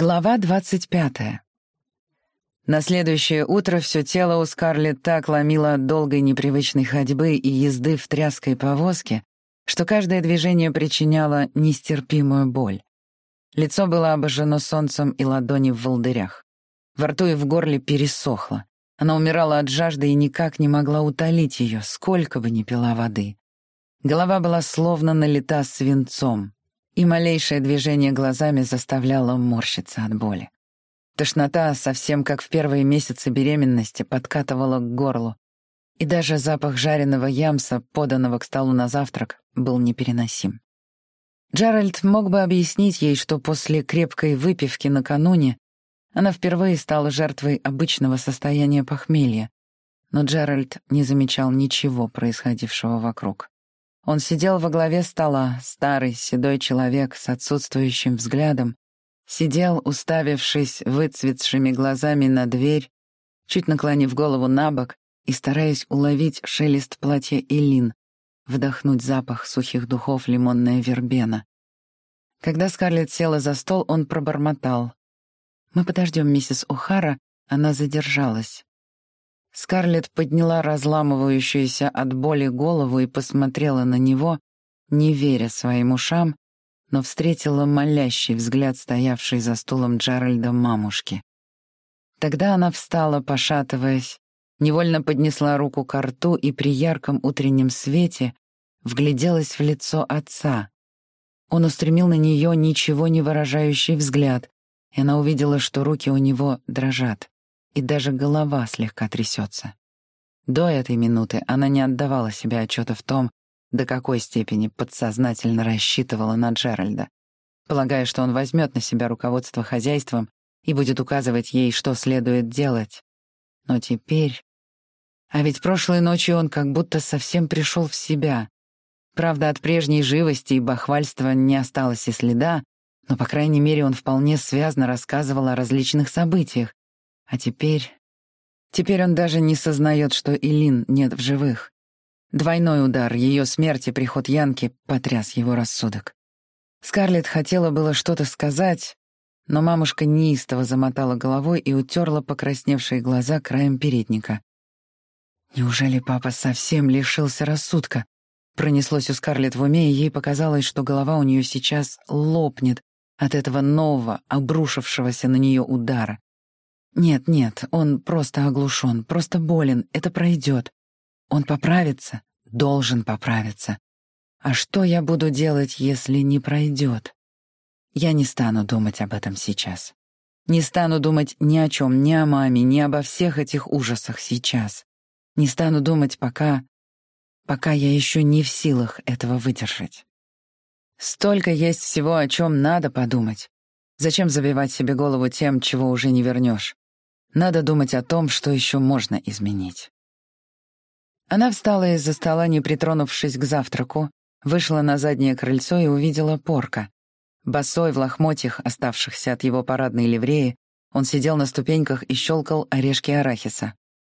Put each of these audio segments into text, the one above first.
Глава двадцать пятая. На следующее утро все тело у Скарлетт так ломило от долгой непривычной ходьбы и езды в тряской повозке, что каждое движение причиняло нестерпимую боль. Лицо было обожжено солнцем и ладони в волдырях. Во рту и в горле пересохло. Она умирала от жажды и никак не могла утолить ее, сколько бы ни пила воды. Голова была словно налита свинцом, и малейшее движение глазами заставляло морщиться от боли. Тошнота, совсем как в первые месяцы беременности, подкатывала к горлу, и даже запах жареного ямса, поданного к столу на завтрак, был непереносим. Джеральд мог бы объяснить ей, что после крепкой выпивки накануне она впервые стала жертвой обычного состояния похмелья, но Джеральд не замечал ничего происходившего вокруг. Он сидел во главе стола, старый, седой человек с отсутствующим взглядом, сидел, уставившись выцветшими глазами на дверь, чуть наклонив голову на бок и стараясь уловить шелест платья Илин, вдохнуть запах сухих духов лимонная вербена. Когда Скарлетт села за стол, он пробормотал. «Мы подождем миссис О'Хара, она задержалась». Скарлетт подняла разламывающуюся от боли голову и посмотрела на него, не веря своим ушам, но встретила молящий взгляд стоявшей за стулом Джеральда мамушки. Тогда она встала, пошатываясь, невольно поднесла руку к рту и при ярком утреннем свете вгляделась в лицо отца. Он устремил на нее ничего не выражающий взгляд, и она увидела, что руки у него дрожат и даже голова слегка трясется. До этой минуты она не отдавала себе отчета в том, до какой степени подсознательно рассчитывала на Джеральда, полагая, что он возьмет на себя руководство хозяйством и будет указывать ей, что следует делать. Но теперь... А ведь прошлой ночью он как будто совсем пришел в себя. Правда, от прежней живости и бахвальства не осталось и следа, но, по крайней мере, он вполне связно рассказывал о различных событиях, а теперь... Теперь он даже не сознает, что Илин нет в живых. Двойной удар, ее смерть и приход Янки потряс его рассудок. Скарлетт хотела было что-то сказать, но мамушка неистово замотала головой и утерла покрасневшие глаза краем передника. «Неужели папа совсем лишился рассудка?» Пронеслось у Скарлетт в уме, и ей показалось, что голова у нее сейчас лопнет от этого нового, обрушившегося на нее удара. Нет, нет, он просто оглушен, просто болен, это пройдет. Он поправится, должен поправиться. А что я буду делать, если не пройдет? Я не стану думать об этом сейчас. Не стану думать ни о чем, ни о маме, ни обо всех этих ужасах сейчас. Не стану думать, пока... пока я еще не в силах этого выдержать. Столько есть всего, о чем надо подумать. Зачем забивать себе голову тем, чего уже не вернешь? Надо думать о том, что еще можно изменить. Она встала из-за стола, не притронувшись к завтраку, вышла на заднее крыльцо и увидела порка. Босой в лохмотьях, оставшихся от его парадной ливреи, он сидел на ступеньках и щелкал орешки арахиса.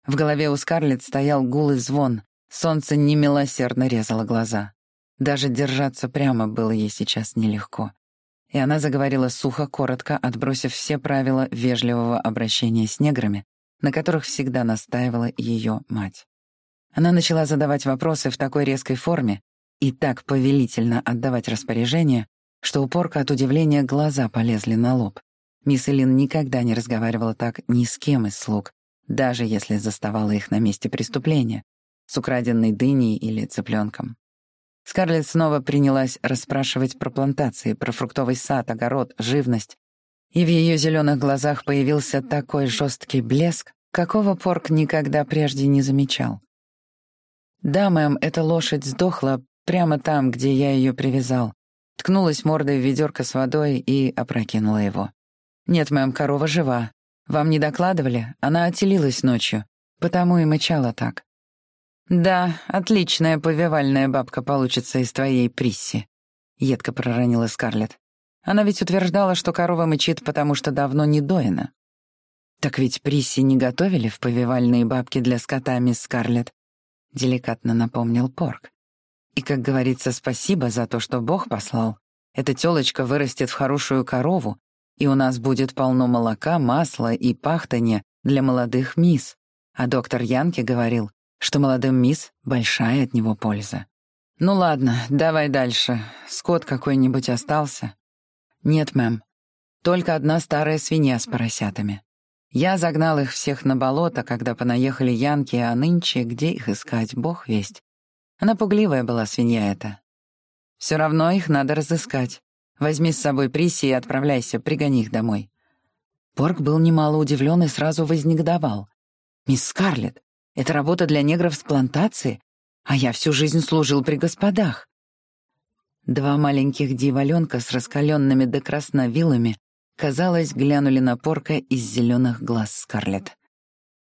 В голове у Скарлетт стоял гул и звон, солнце немилосердно резало глаза. Даже держаться прямо было ей сейчас нелегко и она заговорила сухо, коротко, отбросив все правила вежливого обращения с неграми, на которых всегда настаивала ее мать. Она начала задавать вопросы в такой резкой форме и так повелительно отдавать распоряжения, что упорка от удивления глаза полезли на лоб. Мисс Элин никогда не разговаривала так ни с кем из слуг, даже если заставала их на месте преступления, с украденной дыней или цыпленком. Скарлетт снова принялась расспрашивать про плантации, про фруктовый сад, огород, живность. И в ее зеленых глазах появился такой жесткий блеск, какого Порк никогда прежде не замечал. «Да, мэм, эта лошадь сдохла прямо там, где я ее привязал. Ткнулась мордой в ведерко с водой и опрокинула его. Нет, мэм, корова жива. Вам не докладывали? Она отелилась ночью, потому и мычала так. «Да, отличная повивальная бабка получится из твоей Присси», — едко проронила Скарлетт. «Она ведь утверждала, что корова мычит, потому что давно не доена». «Так ведь Присси не готовили в повивальные бабки для скота, мисс Скарлетт», — деликатно напомнил Порк. «И, как говорится, спасибо за то, что Бог послал. Эта тёлочка вырастет в хорошую корову, и у нас будет полно молока, масла и пахтанья для молодых мисс. А доктор Янки говорил, что молодым мисс большая от него польза. Ну ладно, давай дальше. Скот какой-нибудь остался? Нет, мэм. Только одна старая свинья с поросятами. Я загнал их всех на болото, когда понаехали янки, а нынче где их искать, бог весть. Она пугливая была свинья эта. Все равно их надо разыскать. Возьми с собой Приси и отправляйся, пригони их домой». Порк был немало удивлен и сразу вознегодовал. «Мисс Скарлетт, это работа для негров с плантации, а я всю жизнь служил при господах». Два маленьких дьяволенка с раскаленными до красна вилами, казалось, глянули на Порка из зеленых глаз Скарлетт.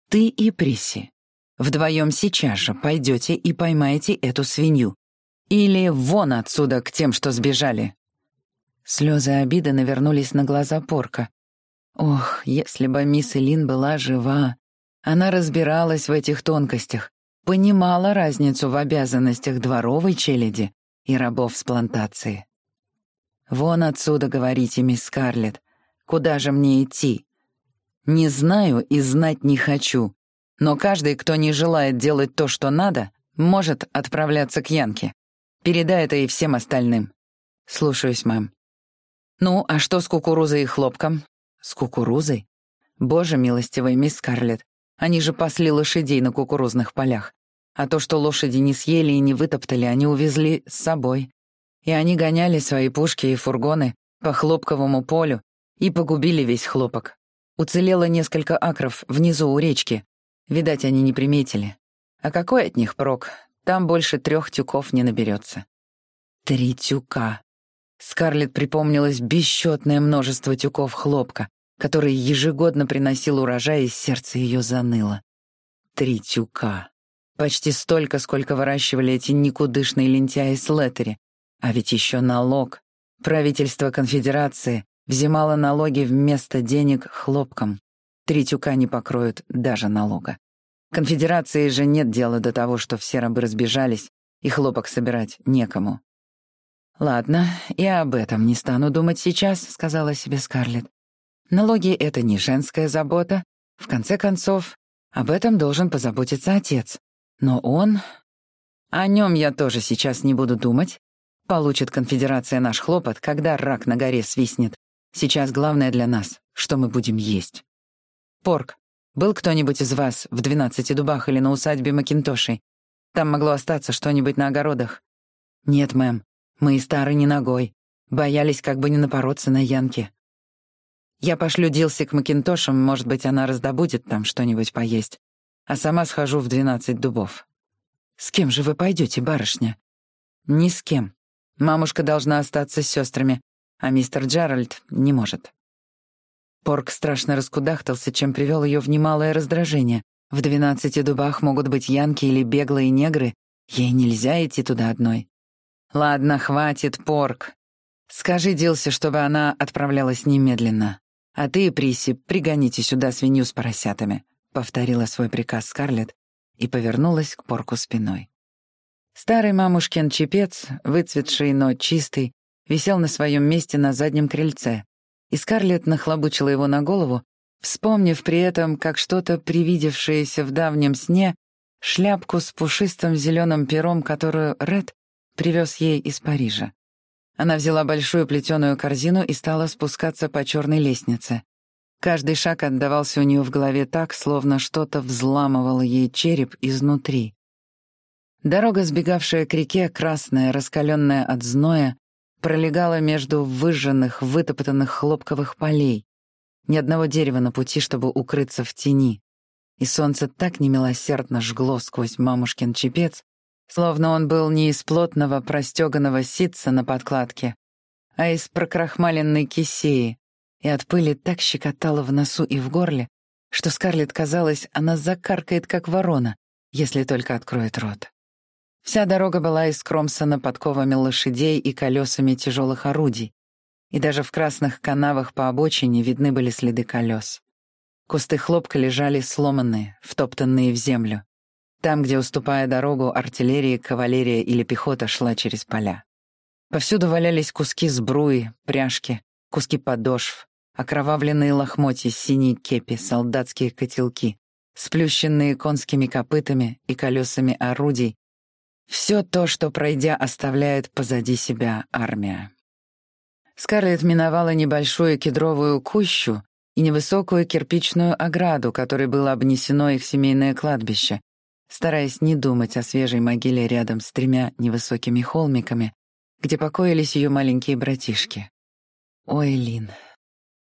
«Ты и Приси, вдвоем сейчас же пойдете и поймаете эту свинью. Или вон отсюда к тем, что сбежали». Слезы обиды навернулись на глаза Порка. Ох, если бы мисс Элин была жива, она разбиралась в этих тонкостях, понимала разницу в обязанностях дворовой челяди и рабов с плантации. «Вон отсюда, говорите, мисс Скарлетт, куда же мне идти?» «Не знаю и знать не хочу, но каждый, кто не желает делать то, что надо, может отправляться к Янке. Передай это и всем остальным». «Слушаюсь, мэм». «Ну, а что с кукурузой и хлопком?» «С кукурузой? Боже милостивый, мисс Скарлетт, они же пасли лошадей на кукурузных полях. А то, что лошади не съели и не вытоптали, они увезли с собой. И они гоняли свои пушки и фургоны по хлопковому полю и погубили весь хлопок. Уцелело несколько акров внизу у речки. Видать, они не приметили. А какой от них прок? Там больше трех тюков не наберется. Три тюка. Скарлетт припомнилось бесчетное множество тюков хлопка, который ежегодно приносил урожай, и сердце ее заныло. Три тюка. Почти столько, сколько выращивали эти никудышные лентяи с Леттери. А ведь еще налог. Правительство конфедерации взимало налоги вместо денег хлопком. Три тюка не покроют даже налога. Конфедерации же нет дела до того, что все рабы разбежались, и хлопок собирать некому. «Ладно, я об этом не стану думать сейчас», — сказала себе Скарлетт. «Налоги — это не женская забота. В конце концов, об этом должен позаботиться отец. Но он... О нем я тоже сейчас не буду думать. Получит конфедерация наш хлопот, когда рак на горе свистнет. Сейчас главное для нас, что мы будем есть. Порк, был кто-нибудь из вас в двенадцати дубах или на усадьбе Макинтошей? Там могло остаться что-нибудь на огородах? Нет, мэм. Мы и старый не ногой. Боялись как бы не напороться на Янки. Я пошлю Дилси к Макинтошам, может быть, она раздобудет там что-нибудь поесть. А сама схожу в двенадцать дубов. С кем же вы пойдете, барышня? Ни с кем. Мамушка должна остаться с сестрами, а мистер Джеральд не может. Порк страшно раскудахтался, чем привел ее в немалое раздражение. В двенадцати дубах могут быть янки или беглые негры. Ей нельзя идти туда одной. «Ладно, хватит, порк. Скажи Дилсе, чтобы она отправлялась немедленно. А ты, Приси, пригоните сюда свинью с поросятами», — повторила свой приказ Скарлетт и повернулась к порку спиной. Старый мамушкин чепец, выцветший, но чистый, висел на своем месте на заднем крыльце, и Скарлетт нахлобучила его на голову, вспомнив при этом, как что-то привидевшееся в давнем сне, шляпку с пушистым зеленым пером, которую Ред привез ей из Парижа. Она взяла большую плетеную корзину и стала спускаться по черной лестнице. Каждый шаг отдавался у нее в голове так, словно что-то взламывало ей череп изнутри. Дорога, сбегавшая к реке, красная, раскаленная от зноя, пролегала между выжженных, вытоптанных хлопковых полей. Ни одного дерева на пути, чтобы укрыться в тени. И солнце так немилосердно жгло сквозь мамушкин чепец, словно он был не из плотного простеганного ситца на подкладке, а из прокрахмаленной кисеи, и от пыли так щекотало в носу и в горле, что Скарлетт казалось, она закаркает, как ворона, если только откроет рот. Вся дорога была искромсана подковами лошадей и колесами тяжелых орудий, и даже в красных канавах по обочине видны были следы колес. Кусты хлопка лежали сломанные, втоптанные в землю там, где, уступая дорогу, артиллерия, кавалерия или пехота шла через поля. Повсюду валялись куски сбруи, пряжки, куски подошв, окровавленные лохмотья, синие кепи, солдатские котелки, сплющенные конскими копытами и колесами орудий. Все то, что, пройдя, оставляет позади себя армия. Скарлетт миновала небольшую кедровую кущу и невысокую кирпичную ограду, которой было обнесено их семейное кладбище, стараясь не думать о свежей могиле рядом с тремя невысокими холмиками, где покоились ее маленькие братишки. Ой, Лин.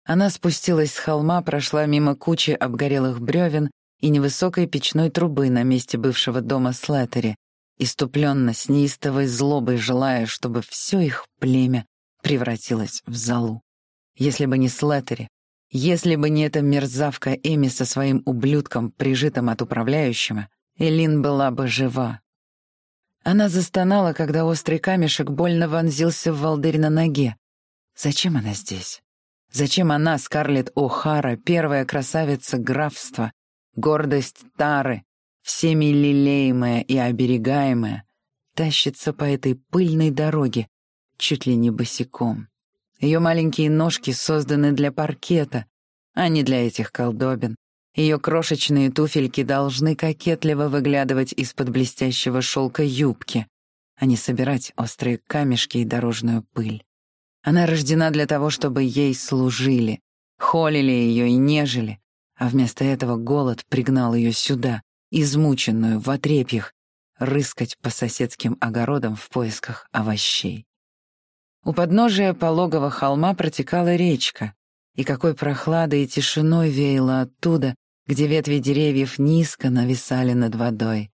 Она спустилась с холма, прошла мимо кучи обгорелых бревен и невысокой печной трубы на месте бывшего дома Слеттери, иступленно, с неистовой злобой желая, чтобы все их племя превратилось в залу. Если бы не Слеттери, если бы не эта мерзавка Эми со своим ублюдком, прижитым от управляющего, Элин была бы жива. Она застонала, когда острый камешек больно вонзился в волдырь на ноге. Зачем она здесь? Зачем она, Скарлетт О'Хара, первая красавица графства, гордость Тары, всеми лелеемая и оберегаемая, тащится по этой пыльной дороге, чуть ли не босиком? Ее маленькие ножки созданы для паркета, а не для этих колдобин. Ее крошечные туфельки должны кокетливо выглядывать из-под блестящего шелка юбки, а не собирать острые камешки и дорожную пыль. Она рождена для того, чтобы ей служили, холили ее и нежели, а вместо этого голод пригнал ее сюда, измученную, в отрепьях, рыскать по соседским огородам в поисках овощей. У подножия пологого холма протекала речка, и какой прохладой и тишиной веяло оттуда, где ветви деревьев низко нависали над водой.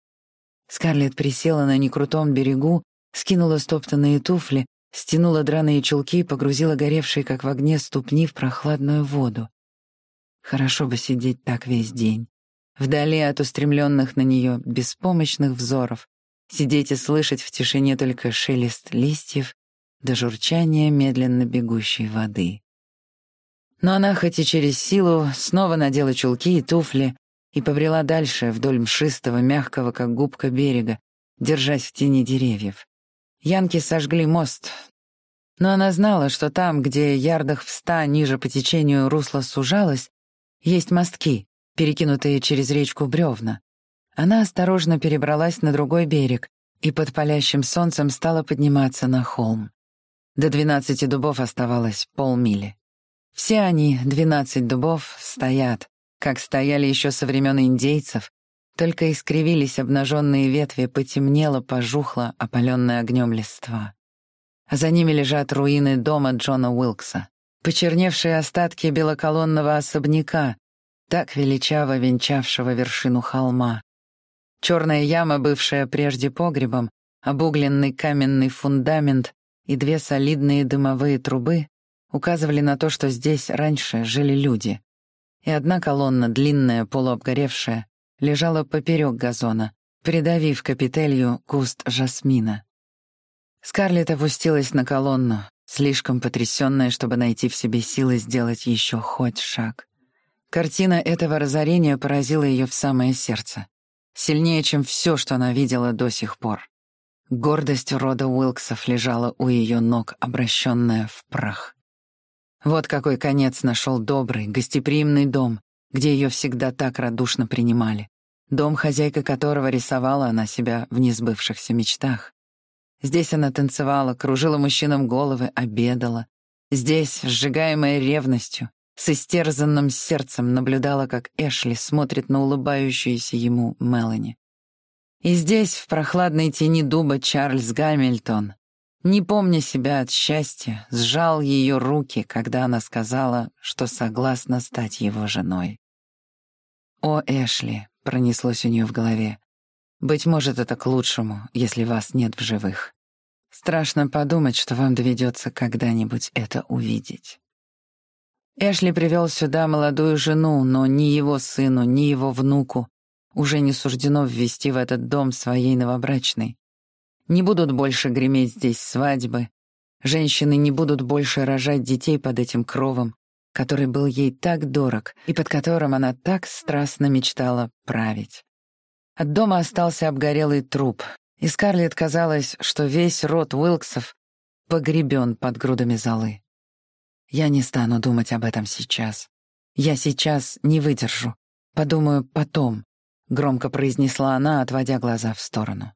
Скарлетт присела на некрутом берегу, скинула стоптанные туфли, стянула драные чулки и погрузила горевшие, как в огне, ступни в прохладную воду. Хорошо бы сидеть так весь день, вдали от устремленных на нее беспомощных взоров, сидеть и слышать в тишине только шелест листьев до журчания медленно бегущей воды. Но она, хоть и через силу, снова надела чулки и туфли и побрела дальше вдоль мшистого, мягкого, как губка берега, держась в тени деревьев. Янки сожгли мост, но она знала, что там, где ярдах в ста ниже по течению русло сужалось, есть мостки, перекинутые через речку бревна. Она осторожно перебралась на другой берег и под палящим солнцем стала подниматься на холм. До двенадцати дубов оставалось полмили. Все они, двенадцать дубов, стоят, как стояли еще со времен индейцев, только искривились обнаженные ветви, потемнело, пожухло, опаленное огнем листва. За ними лежат руины дома Джона Уилкса, почерневшие остатки белоколонного особняка, так величаво венчавшего вершину холма. Черная яма, бывшая прежде погребом, обугленный каменный фундамент и две солидные дымовые трубы указывали на то, что здесь раньше жили люди. И одна колонна, длинная, полуобгоревшая, лежала поперек газона, придавив капителью куст жасмина. Скарлетт опустилась на колонну, слишком потрясённая, чтобы найти в себе силы сделать еще хоть шаг. Картина этого разорения поразила ее в самое сердце. Сильнее, чем все, что она видела до сих пор. Гордость рода Уилксов лежала у ее ног, обращенная в прах. Вот какой конец нашел добрый, гостеприимный дом, где ее всегда так радушно принимали. Дом, хозяйка которого рисовала она себя в несбывшихся мечтах. Здесь она танцевала, кружила мужчинам головы, обедала. Здесь, сжигаемая ревностью, с истерзанным сердцем наблюдала, как Эшли смотрит на улыбающуюся ему Мелани. И здесь, в прохладной тени дуба, Чарльз Гамильтон не помня себя от счастья, сжал ее руки, когда она сказала, что согласна стать его женой. «О, Эшли», — пронеслось у нее в голове, — «быть может, это к лучшему, если вас нет в живых. Страшно подумать, что вам доведется когда-нибудь это увидеть». Эшли привел сюда молодую жену, но ни его сыну, ни его внуку уже не суждено ввести в этот дом своей новобрачной. Не будут больше греметь здесь свадьбы. Женщины не будут больше рожать детей под этим кровом, который был ей так дорог и под которым она так страстно мечтала править. От дома остался обгорелый труп, и Скарлетт казалось, что весь род Уилксов погребен под грудами золы. Я не стану думать об этом сейчас. Я сейчас не выдержу. Подумаю потом», — громко произнесла она, отводя глаза в сторону.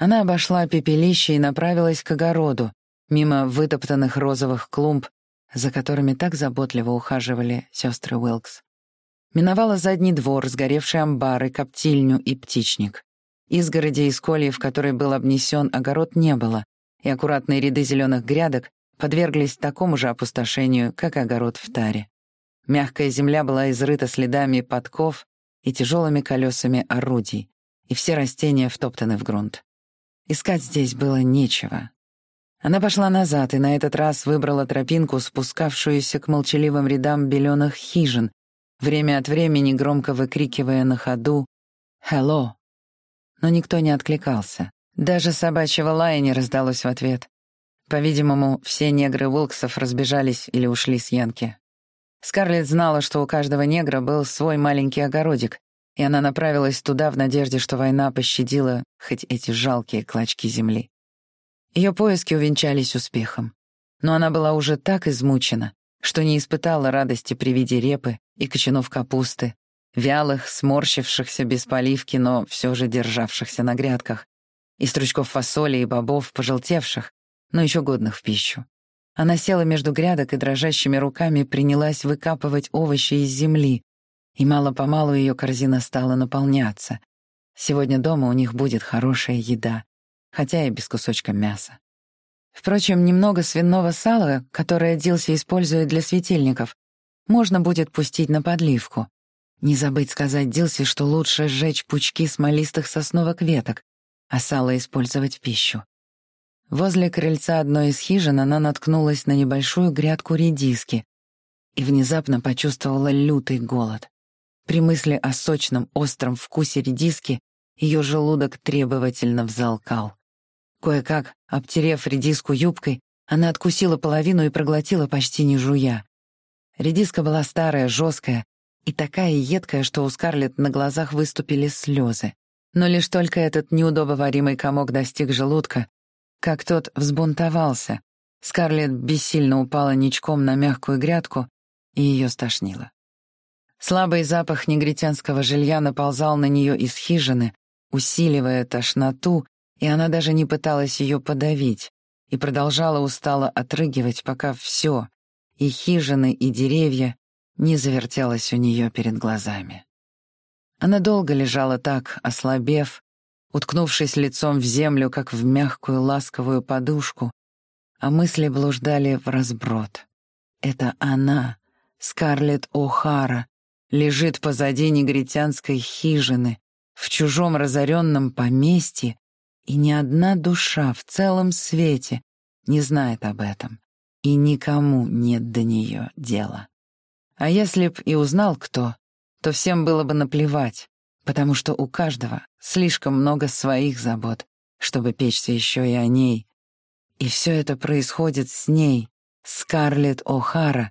Она обошла пепелище и направилась к огороду, мимо вытоптанных розовых клумб, за которыми так заботливо ухаживали сестры Уилкс. Миновала задний двор, сгоревший амбар и коптильню и птичник. Изгороди из кольев, который был обнесен, огород не было, и аккуратные ряды зеленых грядок подверглись такому же опустошению, как огород в таре. Мягкая земля была изрыта следами подков и тяжелыми колесами орудий, и все растения втоптаны в грунт. Искать здесь было нечего. Она пошла назад и на этот раз выбрала тропинку, спускавшуюся к молчаливым рядам беленых хижин, время от времени громко выкрикивая на ходу «Hello!». Но никто не откликался. Даже собачьего лая не раздалось в ответ. По-видимому, все негры Уилксов разбежались или ушли с Янки. Скарлетт знала, что у каждого негра был свой маленький огородик, и она направилась туда в надежде, что война пощадила хоть эти жалкие клочки земли. Ее поиски увенчались успехом. Но она была уже так измучена, что не испытала радости при виде репы и кочанов капусты, вялых, сморщившихся без поливки, но все же державшихся на грядках, и стручков фасоли и бобов, пожелтевших, но еще годных в пищу. Она села между грядок и дрожащими руками принялась выкапывать овощи из земли, и мало-помалу ее корзина стала наполняться. Сегодня дома у них будет хорошая еда, хотя и без кусочка мяса. Впрочем, немного свиного сала, которое Дилси использует для светильников, можно будет пустить на подливку. Не забыть сказать Дилси, что лучше сжечь пучки смолистых сосновых веток, а сало использовать в пищу. Возле крыльца одной из хижин она наткнулась на небольшую грядку редиски и внезапно почувствовала лютый голод. При мысли о сочном, остром вкусе редиски ее желудок требовательно взалкал. Кое-как, обтерев редиску юбкой, она откусила половину и проглотила почти не жуя. Редиска была старая, жесткая и такая едкая, что у Скарлетт на глазах выступили слезы. Но лишь только этот неудобоваримый комок достиг желудка, как тот взбунтовался, Скарлетт бессильно упала ничком на мягкую грядку, и ее стошнило. Слабый запах негритянского жилья наползал на нее из хижины, усиливая тошноту и она даже не пыталась ее подавить и продолжала устало отрыгивать, пока все, и хижины, и деревья, не завертелось у нее перед глазами. Она долго лежала так, ослабев, уткнувшись лицом в землю, как в мягкую ласковую подушку, а мысли блуждали в разброд. Это она, Скарлетт О'Хара, лежит позади негритянской хижины, в чужом разоренном поместье, и ни одна душа в целом свете не знает об этом, и никому нет до нее дела. А если б и узнал кто, то всем было бы наплевать, потому что у каждого слишком много своих забот, чтобы печься еще и о ней. И все это происходит с ней, Скарлетт О'Хара,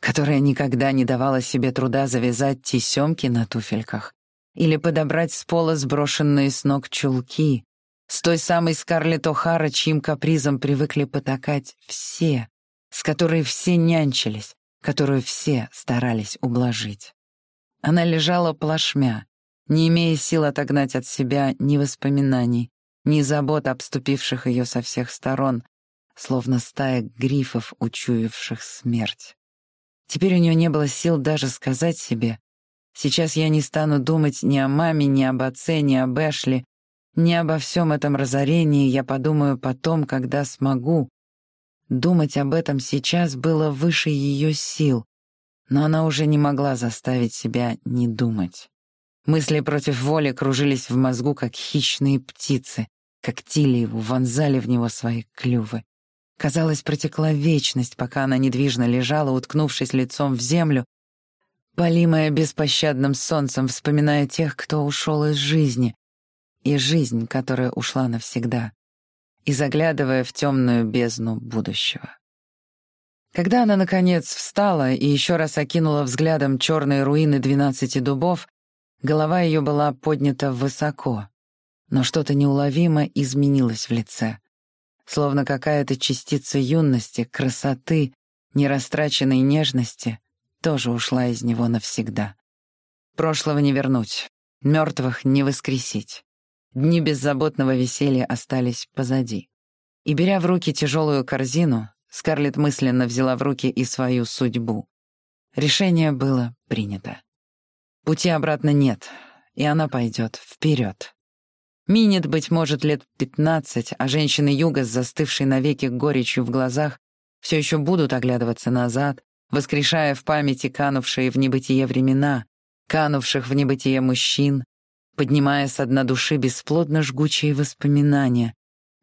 которая никогда не давала себе труда завязать тесемки на туфельках или подобрать с пола сброшенные с ног чулки, с той самой Скарлетт О'Хара, чьим капризом привыкли потакать все, с которой все нянчились, которую все старались ублажить. Она лежала плашмя, не имея сил отогнать от себя ни воспоминаний, ни забот, обступивших ее со всех сторон, словно стая грифов, учуявших смерть. Теперь у нее не было сил даже сказать себе, «Сейчас я не стану думать ни о маме, ни об отце, ни об Эшли, не обо всем этом разорении я подумаю потом, когда смогу. Думать об этом сейчас было выше ее сил, но она уже не могла заставить себя не думать. Мысли против воли кружились в мозгу, как хищные птицы, когтили его, вонзали в него свои клювы. Казалось, протекла вечность, пока она недвижно лежала, уткнувшись лицом в землю, полимая беспощадным солнцем, вспоминая тех, кто ушел из жизни, и жизнь, которая ушла навсегда, и заглядывая в темную бездну будущего. Когда она, наконец, встала и еще раз окинула взглядом черные руины двенадцати дубов, голова ее была поднята высоко, но что-то неуловимо изменилось в лице. Словно какая-то частица юности, красоты нерастраченной нежности тоже ушла из него навсегда. Прошлого не вернуть, мертвых не воскресить. Дни беззаботного веселья остались позади. И, беря в руки тяжелую корзину, Скарлетт мысленно взяла в руки и свою судьбу. Решение было принято. Пути обратно нет, и она пойдет вперед. Минет, быть может, лет пятнадцать, а женщины юга с застывшей навеки горечью в глазах все еще будут оглядываться назад, воскрешая в памяти канувшие в небытие времена, канувших в небытие мужчин, поднимая с дна души бесплодно жгучие воспоминания,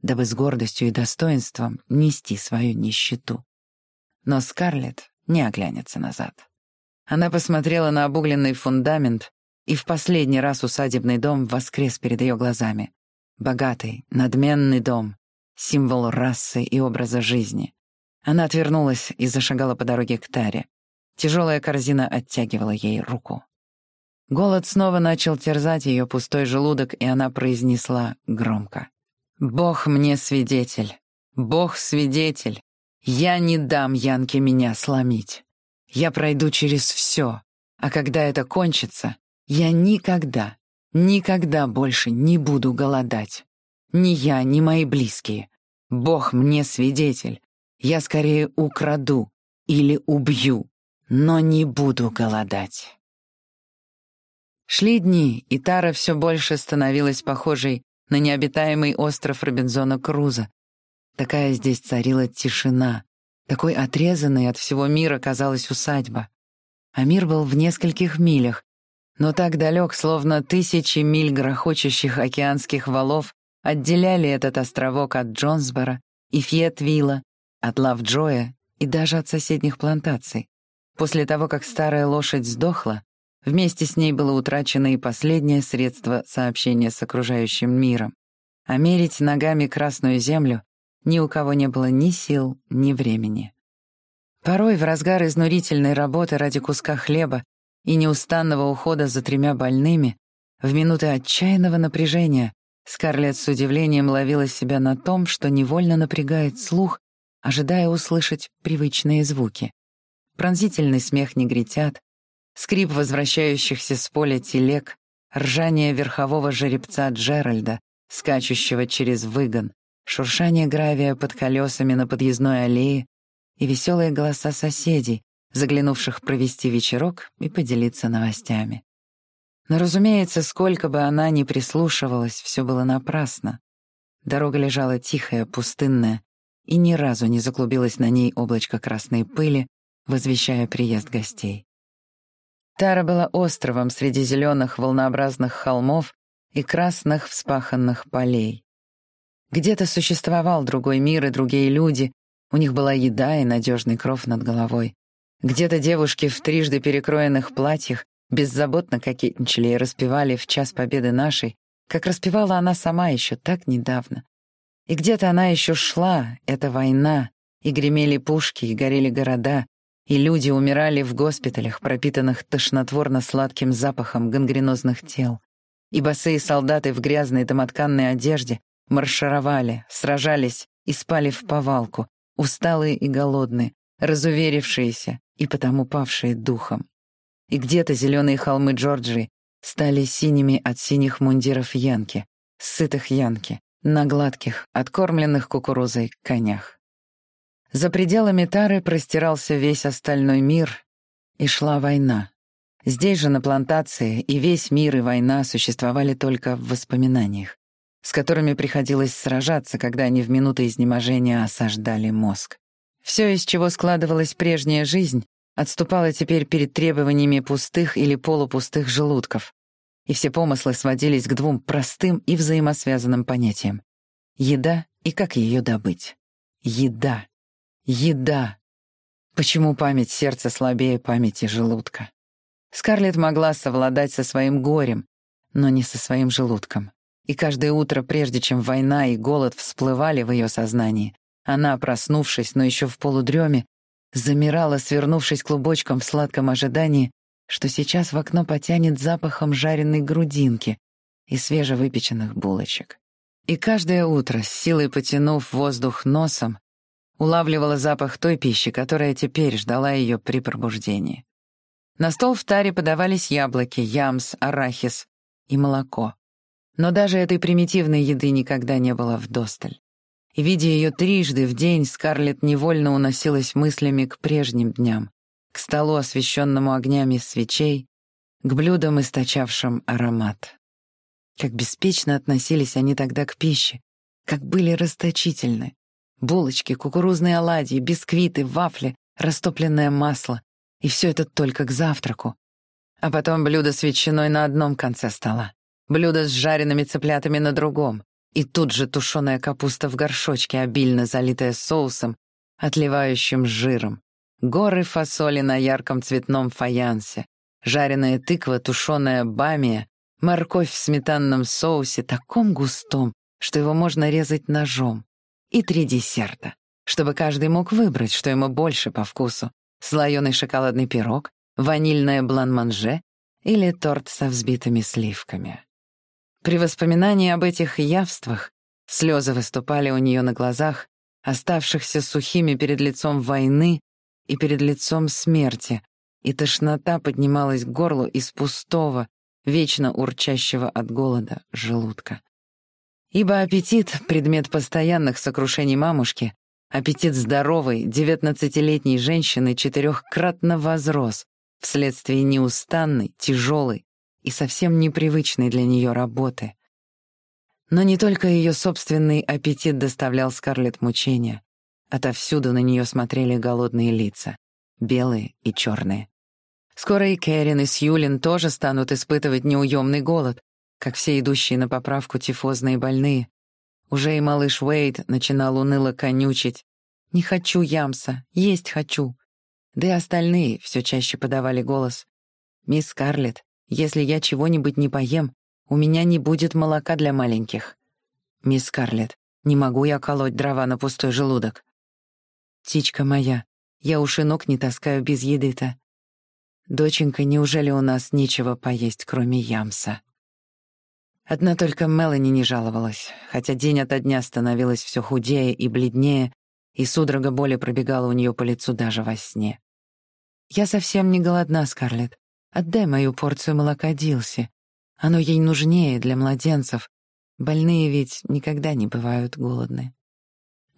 дабы с гордостью и достоинством нести свою нищету. Но Скарлетт не оглянется назад. Она посмотрела на обугленный фундамент, и в последний раз усадебный дом воскрес перед ее глазами. Богатый, надменный дом, символ расы и образа жизни. Она отвернулась и зашагала по дороге к Таре. Тяжелая корзина оттягивала ей руку. Голод снова начал терзать ее пустой желудок, и она произнесла громко. «Бог мне свидетель. Бог свидетель. Я не дам Янке меня сломить. Я пройду через все, а когда это кончится, я никогда, никогда больше не буду голодать. Ни я, ни мои близкие. Бог мне свидетель. Я скорее украду или убью, но не буду голодать. Шли дни, и Тара все больше становилась похожей на необитаемый остров Робинзона Круза. Такая здесь царила тишина, такой отрезанной от всего мира казалась усадьба. А мир был в нескольких милях, но так далек, словно тысячи миль грохочущих океанских валов отделяли этот островок от Джонсбора и Фьетвилла, от Лавджоя и даже от соседних плантаций. После того, как старая лошадь сдохла, вместе с ней было утрачено и последнее средство сообщения с окружающим миром. А мерить ногами Красную Землю ни у кого не было ни сил, ни времени. Порой в разгар изнурительной работы ради куска хлеба и неустанного ухода за тремя больными, в минуты отчаянного напряжения Скарлетт с удивлением ловила себя на том, что невольно напрягает слух, ожидая услышать привычные звуки. Пронзительный смех негритят, скрип возвращающихся с поля телег, ржание верхового жеребца Джеральда, скачущего через выгон, шуршание гравия под колесами на подъездной аллее и веселые голоса соседей, заглянувших провести вечерок и поделиться новостями. Но, разумеется, сколько бы она ни прислушивалась, все было напрасно. Дорога лежала тихая, пустынная, и ни разу не заклубилось на ней облачко красной пыли, возвещая приезд гостей. Тара была островом среди зеленых волнообразных холмов и красных вспаханных полей. Где-то существовал другой мир и другие люди, у них была еда и надежный кров над головой. Где-то девушки в трижды перекроенных платьях беззаботно кокетничали и распевали в час победы нашей, как распевала она сама еще так недавно. И где-то она еще шла, эта война, и гремели пушки, и горели города, и люди умирали в госпиталях, пропитанных тошнотворно-сладким запахом гангренозных тел. И босые солдаты в грязной домотканной одежде маршировали, сражались и спали в повалку, усталые и голодные, разуверившиеся и потому павшие духом. И где-то зеленые холмы Джорджии стали синими от синих мундиров янки, сытых янки, на гладких, откормленных кукурузой конях. За пределами Тары простирался весь остальной мир, и шла война. Здесь же, на плантации, и весь мир, и война существовали только в воспоминаниях, с которыми приходилось сражаться, когда они в минуты изнеможения осаждали мозг. Все, из чего складывалась прежняя жизнь, отступало теперь перед требованиями пустых или полупустых желудков, и все помыслы сводились к двум простым и взаимосвязанным понятиям — еда и как ее добыть. Еда. Еда. Почему память сердца слабее памяти желудка? Скарлетт могла совладать со своим горем, но не со своим желудком. И каждое утро, прежде чем война и голод всплывали в ее сознании, она, проснувшись, но еще в полудреме, замирала, свернувшись клубочком в сладком ожидании, что сейчас в окно потянет запахом жареной грудинки и свежевыпеченных булочек. И каждое утро, с силой потянув воздух носом, улавливала запах той пищи, которая теперь ждала ее при пробуждении. На стол в таре подавались яблоки, ямс, арахис и молоко. Но даже этой примитивной еды никогда не было вдосталь. Видя ее трижды в день, Скарлетт невольно уносилась мыслями к прежним дням, к столу, освещенному огнями свечей, к блюдам, источавшим аромат. Как беспечно относились они тогда к пище, как были расточительны. Булочки, кукурузные оладьи, бисквиты, вафли, растопленное масло. И все это только к завтраку. А потом блюдо с ветчиной на одном конце стола, блюдо с жареными цыплятами на другом, и тут же тушеная капуста в горшочке, обильно залитая соусом, отливающим жиром, горы фасоли на ярком цветном фаянсе, жареная тыква, тушеная бамия, морковь в сметанном соусе, таком густом, что его можно резать ножом, и три десерта, чтобы каждый мог выбрать, что ему больше по вкусу, слоеный шоколадный пирог, ванильное блан-манже или торт со взбитыми сливками. При воспоминании об этих явствах слезы выступали у нее на глазах, оставшихся сухими перед лицом войны и перед лицом смерти, и тошнота поднималась к горлу из пустого, вечно урчащего от голода желудка. Ибо аппетит — предмет постоянных сокрушений мамушки, аппетит здоровой, девятнадцатилетней женщины четырехкратно возрос вследствие неустанной, тяжелой и совсем непривычной для нее работы. Но не только ее собственный аппетит доставлял Скарлетт мучения. Отовсюду на нее смотрели голодные лица, белые и черные. Скоро и Кэрин, и Сьюлин тоже станут испытывать неуемный голод, как все идущие на поправку тифозные больные. Уже и малыш Уэйд начинал уныло конючить. «Не хочу ямса, есть хочу». Да и остальные все чаще подавали голос. «Мисс Скарлетт, если я чего-нибудь не поем, у меня не будет молока для маленьких». «Мисс Скарлетт, не могу я колоть дрова на пустой желудок». «Птичка моя, я уж и ног не таскаю без еды-то». «Доченька, неужели у нас нечего поесть, кроме ямса?» Одна только Мелани не жаловалась, хотя день ото дня становилась все худее и бледнее, и судорога боли пробегала у нее по лицу даже во сне. «Я совсем не голодна, Скарлетт. Отдай мою порцию молока Дилси. Оно ей нужнее для младенцев. Больные ведь никогда не бывают голодны».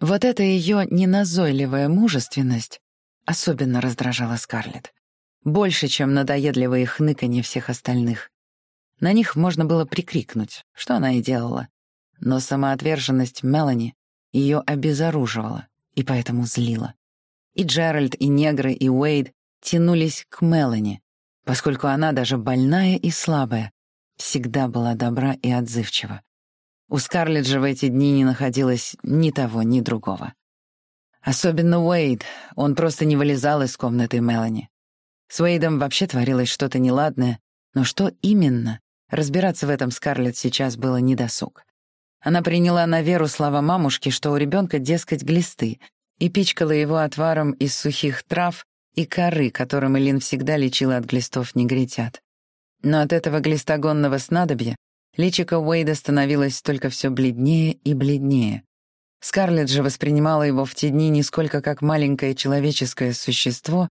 Вот эта ее неназойливая мужественность особенно раздражала Скарлетт. Больше, чем надоедливые хныканье всех остальных. На них можно было прикрикнуть, что она и делала. Но самоотверженность Мелани ее обезоруживала и поэтому злила. И Джеральд, и негры, и Уэйд тянулись к Мелани, поскольку она, даже больная и слабая, всегда была добра и отзывчива. У Скарлетт же в эти дни не находилось ни того, ни другого. Особенно Уэйд, он просто не вылезал из комнаты Мелани. С Уэйдом вообще творилось что-то неладное, но что именно, Разбираться в этом Скарлетт сейчас было недосуг. Она приняла на веру слова мамушки, что у ребенка, дескать, глисты, и пичкала его отваром из сухих трав и коры, которым Элин всегда лечила от глистов негритят. Но от этого глистогонного снадобья личико Уэйда становилось только все бледнее и бледнее. Скарлетт же воспринимала его в те дни не сколько как маленькое человеческое существо,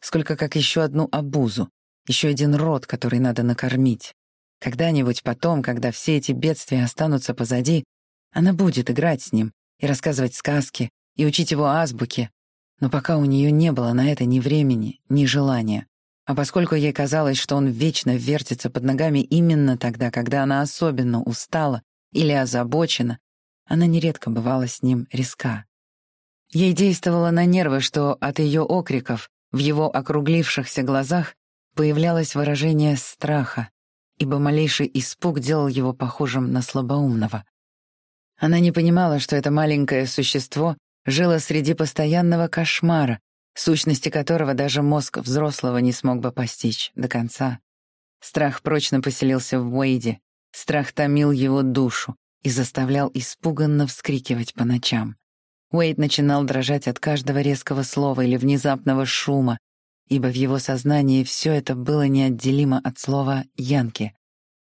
сколько как еще одну обузу, еще один род, который надо накормить. Когда-нибудь потом, когда все эти бедствия останутся позади, она будет играть с ним и рассказывать сказки, и учить его азбуке. Но пока у нее не было на это ни времени, ни желания. А поскольку ей казалось, что он вечно вертится под ногами именно тогда, когда она особенно устала или озабочена, она нередко бывала с ним резка. Ей действовало на нервы, что от ее окриков в его округлившихся глазах появлялось выражение страха, ибо малейший испуг делал его похожим на слабоумного. Она не понимала, что это маленькое существо жило среди постоянного кошмара, сущности которого даже мозг взрослого не смог бы постичь до конца. Страх прочно поселился в Уэйде, страх томил его душу и заставлял испуганно вскрикивать по ночам. Уэйд начинал дрожать от каждого резкого слова или внезапного шума, ибо в его сознании все это было неотделимо от слова «янки»,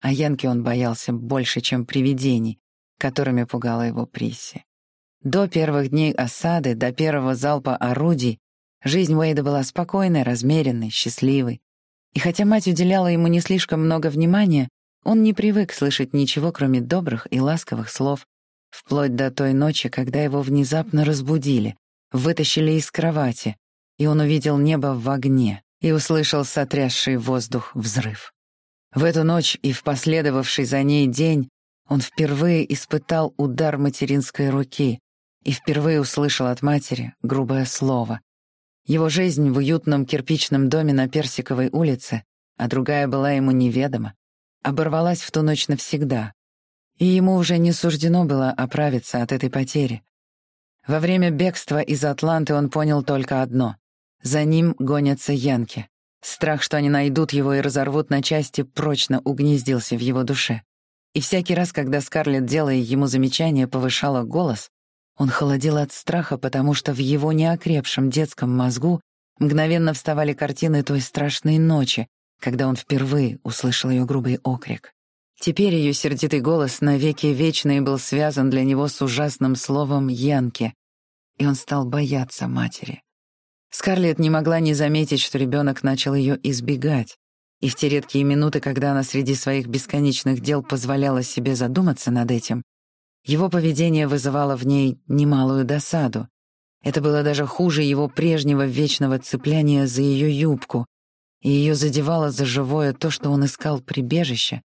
а Янки он боялся больше, чем привидений, которыми пугала его Присси. До первых дней осады, до первого залпа орудий, жизнь Уэйда была спокойной, размеренной, счастливой. И хотя мать уделяла ему не слишком много внимания, он не привык слышать ничего, кроме добрых и ласковых слов, вплоть до той ночи, когда его внезапно разбудили, вытащили из кровати, и он увидел небо в огне и услышал сотрясший воздух взрыв. В эту ночь и в последовавший за ней день он впервые испытал удар материнской руки и впервые услышал от матери грубое слово. Его жизнь в уютном кирпичном доме на Персиковой улице, а другая была ему неведома, оборвалась в ту ночь навсегда, и ему уже не суждено было оправиться от этой потери. Во время бегства из Атланты он понял только одно — за ним гонятся янки. Страх, что они найдут его и разорвут на части, прочно угнездился в его душе. И всякий раз, когда Скарлетт, делая ему замечание, повышала голос, он холодел от страха, потому что в его неокрепшем детском мозгу мгновенно вставали картины той страшной ночи, когда он впервые услышал ее грубый окрик. Теперь ее сердитый голос навеки вечный был связан для него с ужасным словом «янки», и он стал бояться матери. Скарлетт не могла не заметить, что ребенок начал ее избегать, и в те редкие минуты, когда она среди своих бесконечных дел позволяла себе задуматься над этим, его поведение вызывало в ней немалую досаду. Это было даже хуже его прежнего вечного цепляния за ее юбку, и ее задевало за живое то, что он искал прибежище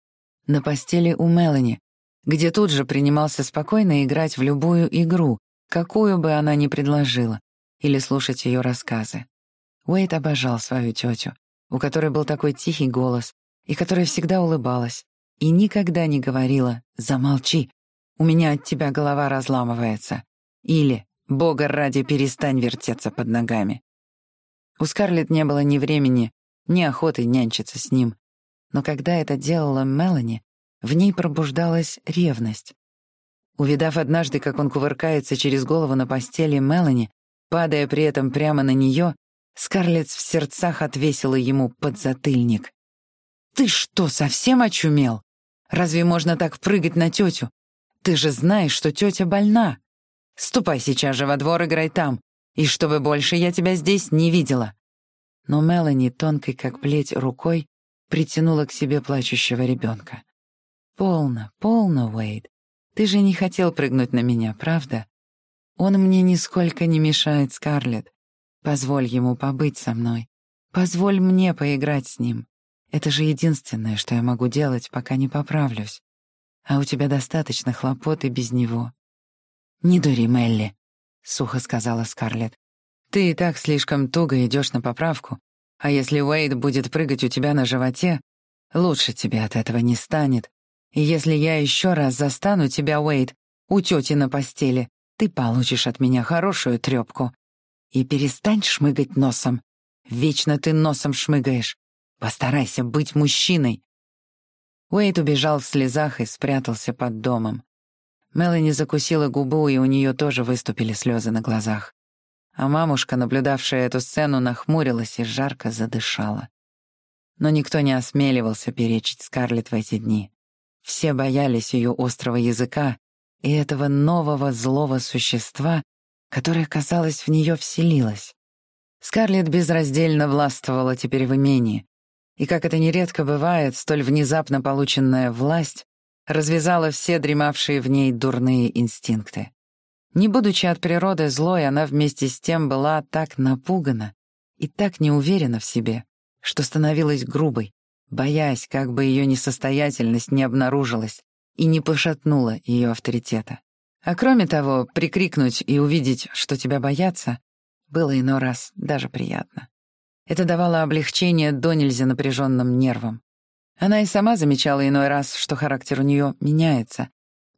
на постели у Мелани, где тут же принимался спокойно играть в любую игру, какую бы она ни предложила, или слушать ее рассказы. Уэйт обожал свою тетю, у которой был такой тихий голос, и которая всегда улыбалась, и никогда не говорила «замолчи, у меня от тебя голова разламывается» или «Бога ради, перестань вертеться под ногами». У Скарлетт не было ни времени, ни охоты нянчиться с ним, но когда это делала Мелани, в ней пробуждалась ревность. Увидав однажды, как он кувыркается через голову на постели Мелани, падая при этом прямо на нее, Скарлетт в сердцах отвесила ему подзатыльник. «Ты что, совсем очумел? Разве можно так прыгать на тетю? Ты же знаешь, что тетя больна. Ступай сейчас же во двор, играй там, и чтобы больше я тебя здесь не видела». Но Мелани, тонкой как плеть рукой, притянула к себе плачущего ребенка. «Полно, полно, Уэйд. Ты же не хотел прыгнуть на меня, правда? Он мне нисколько не мешает, Скарлетт. Позволь ему побыть со мной. Позволь мне поиграть с ним. Это же единственное, что я могу делать, пока не поправлюсь. А у тебя достаточно хлопот и без него». «Не дури, Мелли», — сухо сказала Скарлетт. «Ты и так слишком туго идешь на поправку, а если Уэйд будет прыгать у тебя на животе, лучше тебе от этого не станет. И если я еще раз застану тебя, Уэйд, у тети на постели, ты получишь от меня хорошую трепку. И перестань шмыгать носом. Вечно ты носом шмыгаешь. Постарайся быть мужчиной. Уэйд убежал в слезах и спрятался под домом. Мелани закусила губу, и у нее тоже выступили слезы на глазах а мамушка, наблюдавшая эту сцену, нахмурилась и жарко задышала. Но никто не осмеливался перечить Скарлетт в эти дни. Все боялись ее острого языка и этого нового злого существа, которое, казалось, в нее вселилось. Скарлетт безраздельно властвовала теперь в имении, и, как это нередко бывает, столь внезапно полученная власть развязала все дремавшие в ней дурные инстинкты. Не будучи от природы злой, она вместе с тем была так напугана и так неуверена в себе, что становилась грубой, боясь, как бы ее несостоятельность не обнаружилась и не пошатнула ее авторитета. А кроме того, прикрикнуть и увидеть, что тебя боятся, было иной раз даже приятно. Это давало облегчение до нельзя напряженным нервам. Она и сама замечала иной раз, что характер у нее меняется,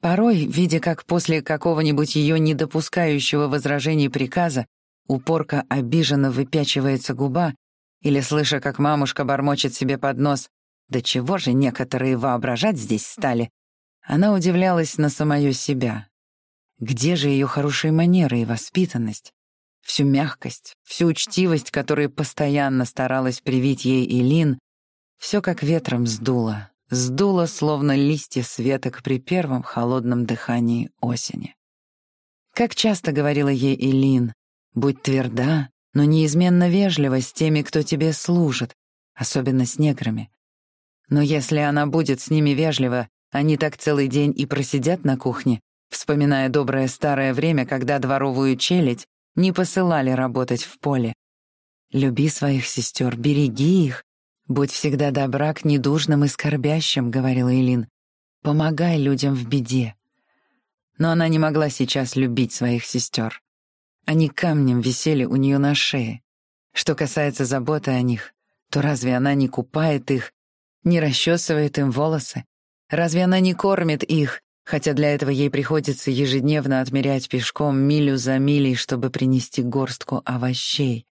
Порой, видя, как после какого-нибудь ее недопускающего возражений приказа у порка обиженно выпячивается губа, или слыша, как мамушка бормочет себе под нос «Да чего же некоторые воображать здесь стали?» Она удивлялась на самое себя. Где же ее хорошие манеры и воспитанность? Всю мягкость, всю учтивость, которую постоянно старалась привить ей Илин, все как ветром сдуло, сдуло, словно листья с веток при первом холодном дыхании осени. Как часто говорила ей Элин, «Будь тверда, но неизменно вежлива с теми, кто тебе служит, особенно с неграми. Но если она будет с ними вежлива, они так целый день и просидят на кухне, вспоминая доброе старое время, когда дворовую челядь не посылали работать в поле. «Люби своих сестер, береги их, будь всегда добра к недужным и скорбящим», — говорила Элин. «Помогай людям в беде». Но она не могла сейчас любить своих сестер. Они камнем висели у нее на шее. Что касается заботы о них, то разве она не купает их, не расчесывает им волосы? Разве она не кормит их, хотя для этого ей приходится ежедневно отмерять пешком милю за милей, чтобы принести горстку овощей?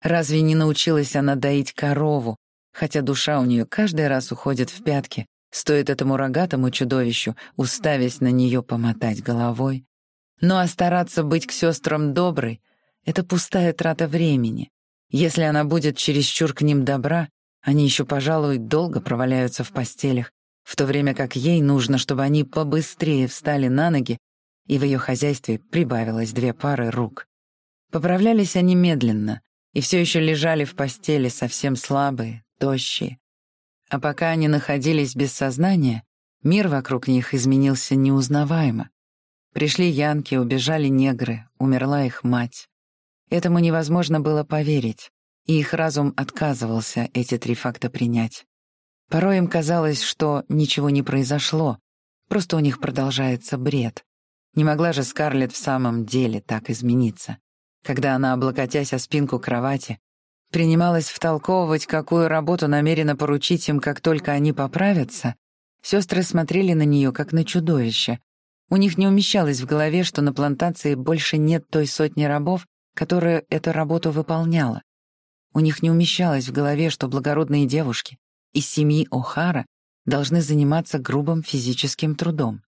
Разве не научилась она доить корову, хотя душа у нее каждый раз уходит в пятки, стоит этому рогатому чудовищу, уставясь на нее, помотать головой? Ну а стараться быть к сестрам доброй — это пустая трата времени. Если она будет чересчур к ним добра, они еще, пожалуй, долго проваляются в постелях, в то время как ей нужно, чтобы они побыстрее встали на ноги, и в ее хозяйстве прибавилось две пары рук. Поправлялись они медленно и все еще лежали в постели, совсем слабые, тощие. А пока они находились без сознания, мир вокруг них изменился неузнаваемо. Пришли янки, убежали негры, умерла их мать. Этому невозможно было поверить, и их разум отказывался эти три факта принять. Порой им казалось, что ничего не произошло, просто у них продолжается бред. Не могла же Скарлетт в самом деле так измениться. Когда она, облокотясь о спинку кровати, принималась втолковывать, какую работу намерена поручить им, как только они поправятся, сестры смотрели на нее, как на чудовище, у них не умещалось в голове, что на плантации больше нет той сотни рабов, которая эту работу выполняла. У них не умещалось в голове, что благородные девушки из семьи О'Хара должны заниматься грубым физическим трудом.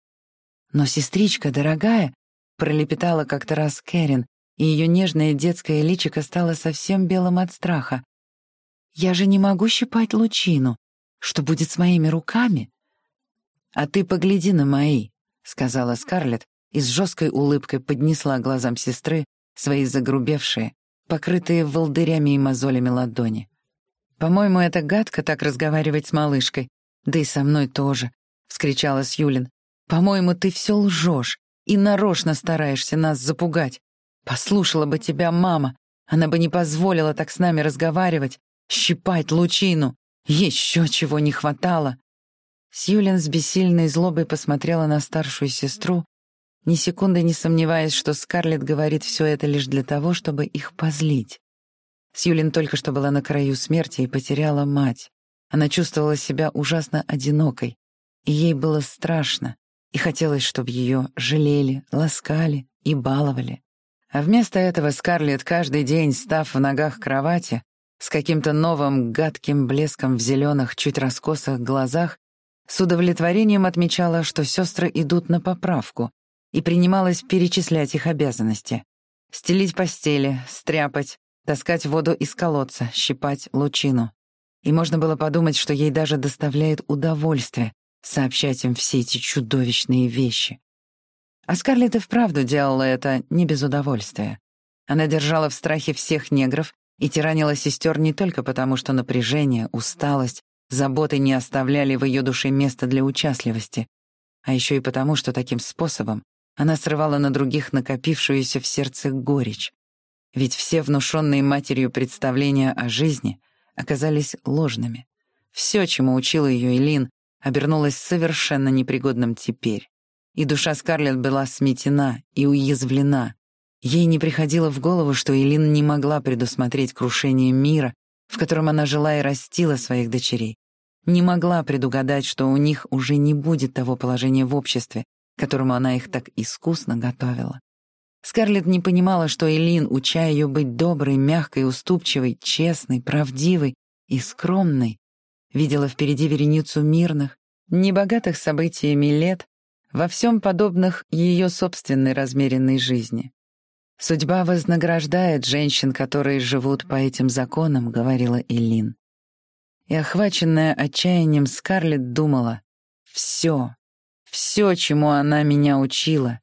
Но сестричка дорогая пролепетала как-то раз Кэрин, и ее нежное детское личико стало совсем белым от страха. «Я же не могу щипать лучину. Что будет с моими руками?» «А ты погляди на мои», — сказала Скарлетт и с жесткой улыбкой поднесла глазам сестры свои загрубевшие, покрытые волдырями и мозолями ладони. «По-моему, это гадко так разговаривать с малышкой. Да и со мной тоже», — вскричала Сьюлин. «По-моему, ты все лжешь и нарочно стараешься нас запугать. Послушала бы тебя мама, она бы не позволила так с нами разговаривать, щипать лучину. Еще чего не хватало». Сьюлин с бессильной злобой посмотрела на старшую сестру, ни секунды не сомневаясь, что Скарлетт говорит все это лишь для того, чтобы их позлить. Сьюлин только что была на краю смерти и потеряла мать. Она чувствовала себя ужасно одинокой, и ей было страшно, и хотелось, чтобы ее жалели, ласкали и баловали. А вместо этого Скарлетт каждый день, став в ногах кровати, с каким-то новым гадким блеском в зеленых, чуть раскосых глазах, с удовлетворением отмечала, что сестры идут на поправку, и принималась перечислять их обязанности. Стелить постели, стряпать, таскать воду из колодца, щипать лучину. И можно было подумать, что ей даже доставляет удовольствие сообщать им все эти чудовищные вещи. А Скарлетт и вправду делала это не без удовольствия. Она держала в страхе всех негров и тиранила сестер не только потому, что напряжение, усталость Заботы не оставляли в ее душе места для участливости, а еще и потому, что таким способом она срывала на других накопившуюся в сердце горечь. Ведь все внушенные матерью представления о жизни оказались ложными. Все, чему учила ее Элин, обернулось совершенно непригодным теперь. И душа Скарлетт была сметена и уязвлена. Ей не приходило в голову, что Элин не могла предусмотреть крушение мира, в котором она жила и растила своих дочерей, не могла предугадать, что у них уже не будет того положения в обществе, к которому она их так искусно готовила. Скарлетт не понимала, что Элин, уча ее быть доброй, мягкой, уступчивой, честной, правдивой и скромной, видела впереди вереницу мирных, небогатых событиями лет, во всем подобных ее собственной размеренной жизни. «Судьба вознаграждает женщин, которые живут по этим законам», — говорила Элин. И, охваченная отчаянием, Скарлетт думала, «Все, все, чему она меня учила,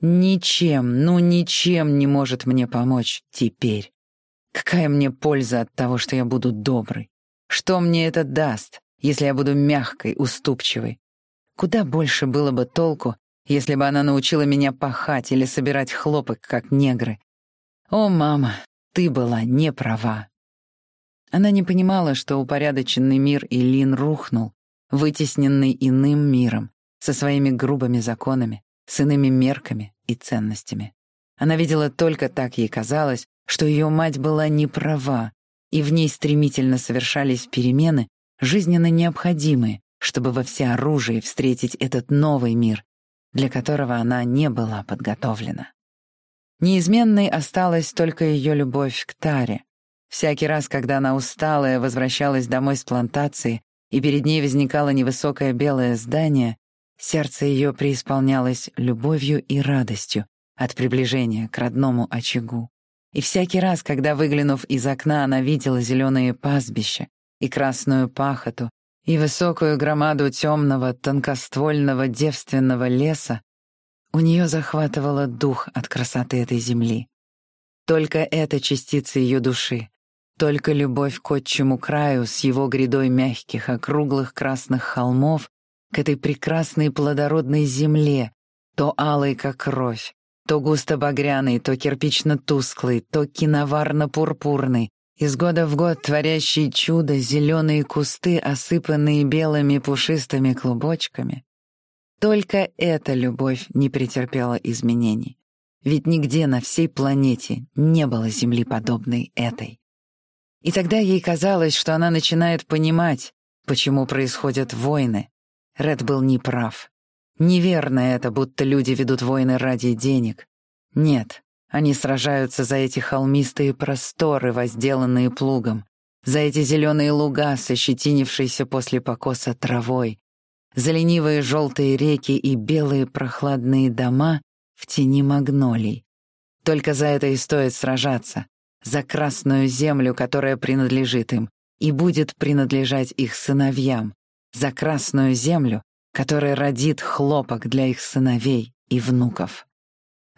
Ничем, ну ничем не может мне помочь теперь. Какая мне польза от того, что я буду добрый? Что мне это даст, если я буду мягкой, уступчивой? Куда больше было бы толку, если бы она научила меня пахать или собирать хлопок, как негры. О, мама, ты была не права. Она не понимала, что упорядоченный мир Илин рухнул, вытесненный иным миром, со своими грубыми законами, с иными мерками и ценностями. Она видела только так ей казалось, что ее мать была не права, и в ней стремительно совершались перемены, жизненно необходимые, чтобы во всеоружии встретить этот новый мир, для которого она не была подготовлена. Неизменной осталась только ее любовь к Таре. Всякий раз, когда она усталая возвращалась домой с плантации, и перед ней возникало невысокое белое здание, сердце ее преисполнялось любовью и радостью от приближения к родному очагу. И всякий раз, когда, выглянув из окна, она видела зеленые пастбища и красную пахоту, и высокую громаду темного, тонкоствольного, девственного леса, у нее захватывало дух от красоты этой земли. Только эта частица ее души, только любовь к отчему краю с его грядой мягких, округлых красных холмов, к этой прекрасной плодородной земле, то алой, как кровь, то густо-багряный, то кирпично-тусклый, то киноварно-пурпурный, из года в год творящий чудо зеленые кусты, осыпанные белыми пушистыми клубочками. Только эта любовь не претерпела изменений. Ведь нигде на всей планете не было земли подобной этой. И тогда ей казалось, что она начинает понимать, почему происходят войны. Ред был неправ. Неверно это, будто люди ведут войны ради денег. Нет, они сражаются за эти холмистые просторы, возделанные плугом, за эти зеленые луга, сощетинившиеся после покоса травой, за ленивые желтые реки и белые прохладные дома в тени магнолий. Только за это и стоит сражаться, за красную землю, которая принадлежит им, и будет принадлежать их сыновьям, за красную землю, которая родит хлопок для их сыновей и внуков.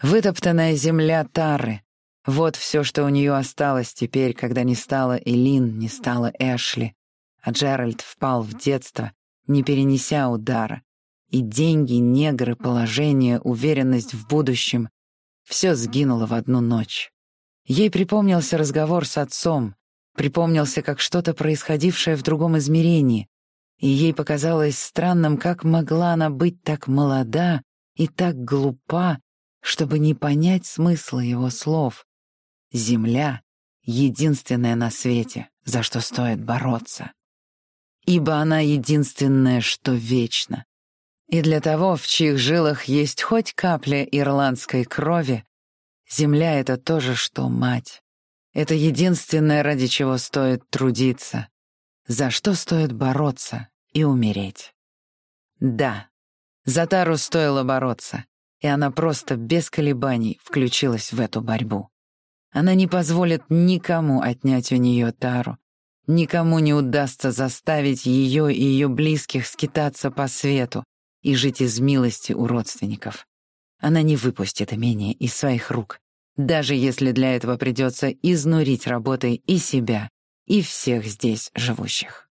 Вытоптанная земля Тары. Вот все, что у нее осталось теперь, когда не стало Элин, не стало Эшли. А Джеральд впал в детство, не перенеся удара. И деньги, негры, положение, уверенность в будущем — все сгинуло в одну ночь. Ей припомнился разговор с отцом, припомнился как что-то происходившее в другом измерении, и ей показалось странным, как могла она быть так молода и так глупа, чтобы не понять смысла его слов. Земля — единственная на свете, за что стоит бороться. Ибо она единственная, что вечно. И для того, в чьих жилах есть хоть капля ирландской крови, земля — это то же, что мать. Это единственное, ради чего стоит трудиться, за что стоит бороться и умереть. Да, за Тару стоило бороться, и она просто без колебаний включилась в эту борьбу. Она не позволит никому отнять у нее Тару, никому не удастся заставить ее и ее близких скитаться по свету и жить из милости у родственников. Она не выпустит имение из своих рук, даже если для этого придется изнурить работой и себя, и всех здесь живущих.